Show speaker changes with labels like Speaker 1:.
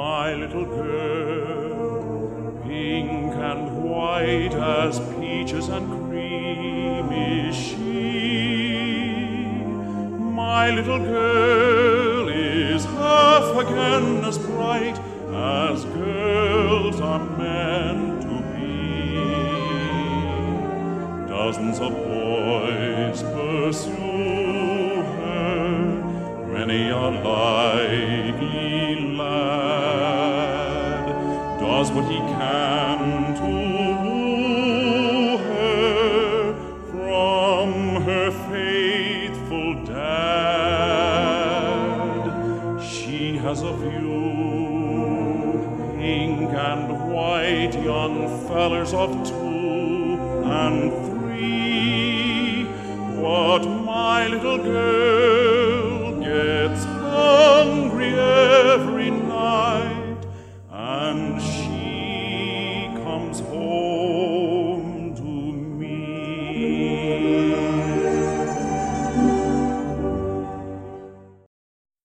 Speaker 1: my little girl, pink and white as peaches and cream is she. My little girl is half again as bright as girls are meant to be. Dozens of boys pursue her, many are lively lad does what he can to woo her from her faithful dad. She has a few pink and white young fellers of two and three. What my little girl